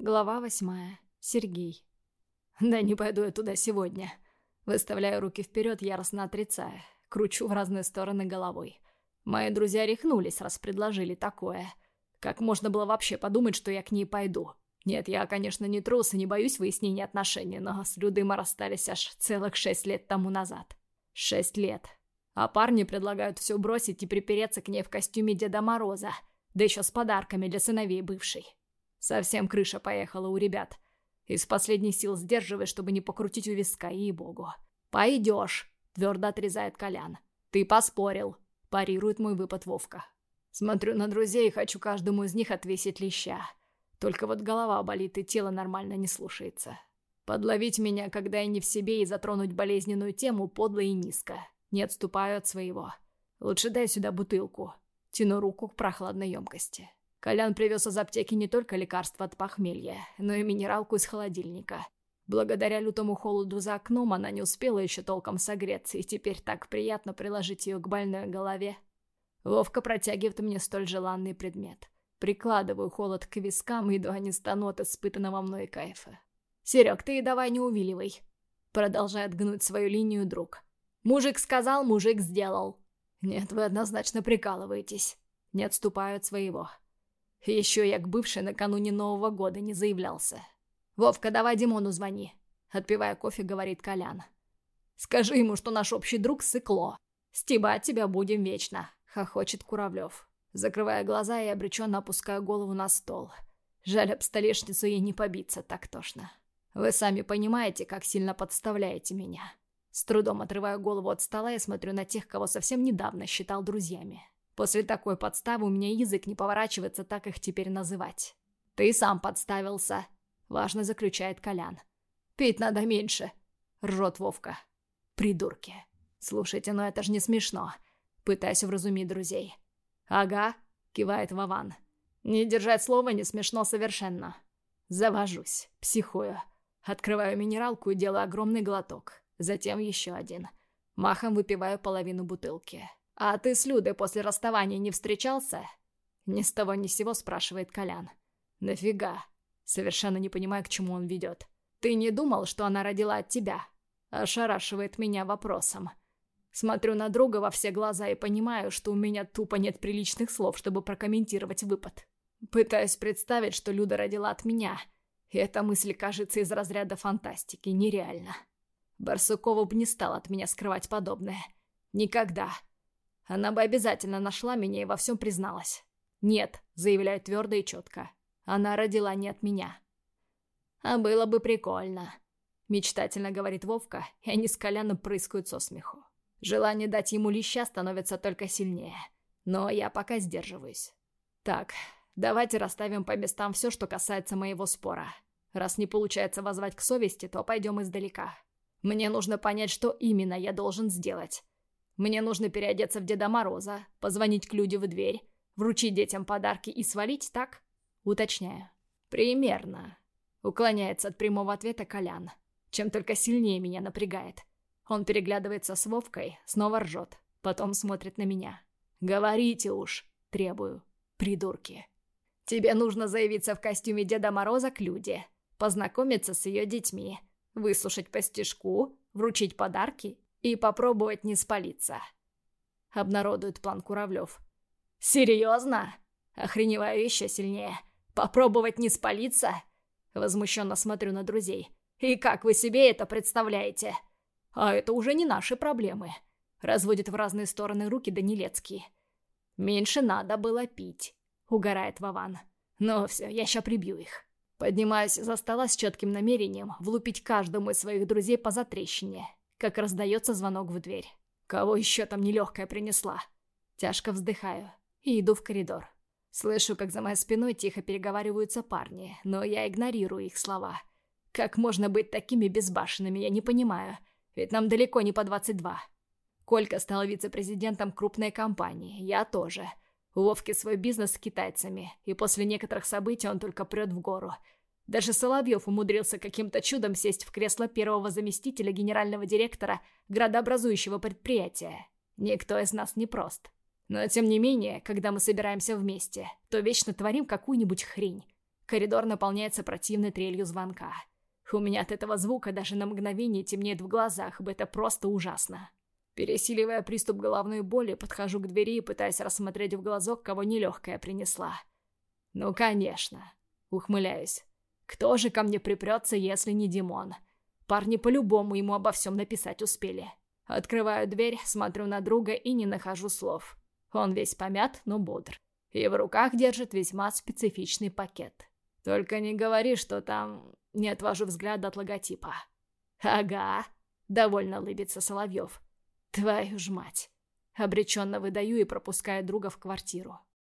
Глава восьмая. Сергей. Да не пойду я туда сегодня. Выставляю руки вперед, яростно отрицая. Кручу в разные стороны головой. Мои друзья рехнулись, раз предложили такое. Как можно было вообще подумать, что я к ней пойду? Нет, я, конечно, не трус и не боюсь выяснения отношений, но с Людой мы расстались аж целых шесть лет тому назад. Шесть лет. А парни предлагают все бросить и припереться к ней в костюме Деда Мороза, да еще с подарками для сыновей бывшей. Совсем крыша поехала у ребят. Из последних сил сдерживай, чтобы не покрутить у виска, и богу. «Пойдешь», — твердо отрезает Колян. «Ты поспорил», — парирует мой выпад Вовка. Смотрю на друзей и хочу каждому из них отвесить леща. Только вот голова болит и тело нормально не слушается. Подловить меня, когда я не в себе, и затронуть болезненную тему подло и низко. Не отступаю от своего. Лучше дай сюда бутылку. Тяну руку к прохладной емкости. Колян привез из аптеки не только лекарства от похмелья, но и минералку из холодильника. Благодаря лютому холоду за окном она не успела еще толком согреться, и теперь так приятно приложить ее к больной голове. Вовка протягивает мне столь желанный предмет. Прикладываю холод к вискам и едва не стану от испытанного мной кайфа. «Серег, ты давай не увиливай!» Продолжает гнуть свою линию друг. «Мужик сказал, мужик сделал!» «Нет, вы однозначно прикалываетесь!» Не отступаю от своего. Еще я к бывшей накануне Нового года не заявлялся. «Вовка, давай Димону звони», — отпивая кофе, говорит Колян. «Скажи ему, что наш общий друг сыкло. Стебать тебя будем вечно», — хохочет Куравлев. Закрывая глаза, я обреченно опускаю голову на стол. Жаль, об столешницу ей не побиться, так тошно. Вы сами понимаете, как сильно подставляете меня. С трудом отрываю голову от стола и смотрю на тех, кого совсем недавно считал друзьями. После такой подставы у меня язык не поворачивается так их теперь называть. «Ты сам подставился», — важно заключает Колян. «Пить надо меньше», — ржет Вовка. «Придурки. Слушайте, но это ж не смешно», — пытаюсь вразумить друзей. «Ага», — кивает Вован. «Не держать слова не смешно совершенно». Завожусь, психую. Открываю минералку и делаю огромный глоток. Затем еще один. Махом выпиваю половину бутылки. «А ты с Людой после расставания не встречался?» Ни с того ни с сего спрашивает Колян. «Нафига?» Совершенно не понимаю, к чему он ведет. «Ты не думал, что она родила от тебя?» Ошарашивает меня вопросом. Смотрю на друга во все глаза и понимаю, что у меня тупо нет приличных слов, чтобы прокомментировать выпад. Пытаюсь представить, что Люда родила от меня. И эта мысль кажется из разряда фантастики, нереально. Барсукова бы не стал от меня скрывать подобное. Никогда. Она бы обязательно нашла меня и во всем призналась. «Нет», — заявляю твердо и четко. «Она родила не от меня». «А было бы прикольно», — мечтательно говорит Вовка, и они с Коляном прыскают со смеху. Желание дать ему леща становится только сильнее. Но я пока сдерживаюсь. Так, давайте расставим по местам все, что касается моего спора. Раз не получается возвать к совести, то пойдем издалека. Мне нужно понять, что именно я должен сделать. Мне нужно переодеться в Деда Мороза, позвонить к люди в дверь, вручить детям подарки и свалить, так? Уточняю. Примерно. Уклоняется от прямого ответа Колян. Чем только сильнее меня напрягает. Он переглядывается с Вовкой, снова ржет. Потом смотрит на меня. «Говорите уж!» – требую. Придурки. «Тебе нужно заявиться в костюме Деда Мороза к Люде, познакомиться с ее детьми, выслушать по стежку, вручить подарки и попробовать не спалиться. Обнародует план Куравлев. «Серьезно?» Охреневаю еще сильнее. «Попробовать не спалиться?» Возмущенно смотрю на друзей. «И как вы себе это представляете?» «А это уже не наши проблемы», — разводит в разные стороны руки Данилецкий. «Меньше надо было пить», — угорает Вован. «Ну все, я ща прибью их». Поднимаюсь за стола с четким намерением влупить каждому из своих друзей по затрещине как раздается звонок в дверь. Кого еще там нелегкая принесла? Тяжко вздыхаю и иду в коридор. Слышу, как за моей спиной тихо переговариваются парни, но я игнорирую их слова. Как можно быть такими безбашенными, я не понимаю, ведь нам далеко не по 22. Колька стал вице-президентом крупной компании, я тоже. У Вовки свой бизнес с китайцами, и после некоторых событий он только прет в гору – даже Соловьев умудрился каким-то чудом сесть в кресло первого заместителя генерального директора градообразующего предприятия. Никто из нас не прост. Но тем не менее, когда мы собираемся вместе, то вечно творим какую-нибудь хрень. Коридор наполняется противной трелью звонка. У меня от этого звука даже на мгновение темнеет в глазах, ибо это просто ужасно. Пересиливая приступ головной боли, подхожу к двери и пытаюсь рассмотреть в глазок, кого нелегкая принесла. «Ну, конечно!» — ухмыляюсь. «Кто же ко мне припрется, если не Димон?» Парни по-любому ему обо всем написать успели. Открываю дверь, смотрю на друга и не нахожу слов. Он весь помят, но бодр. И в руках держит весьма специфичный пакет. Только не говори, что там... Не отвожу взгляд от логотипа. Ага, довольно лыбится Соловьев. Твою ж мать. Обреченно выдаю и пропускаю друга в квартиру.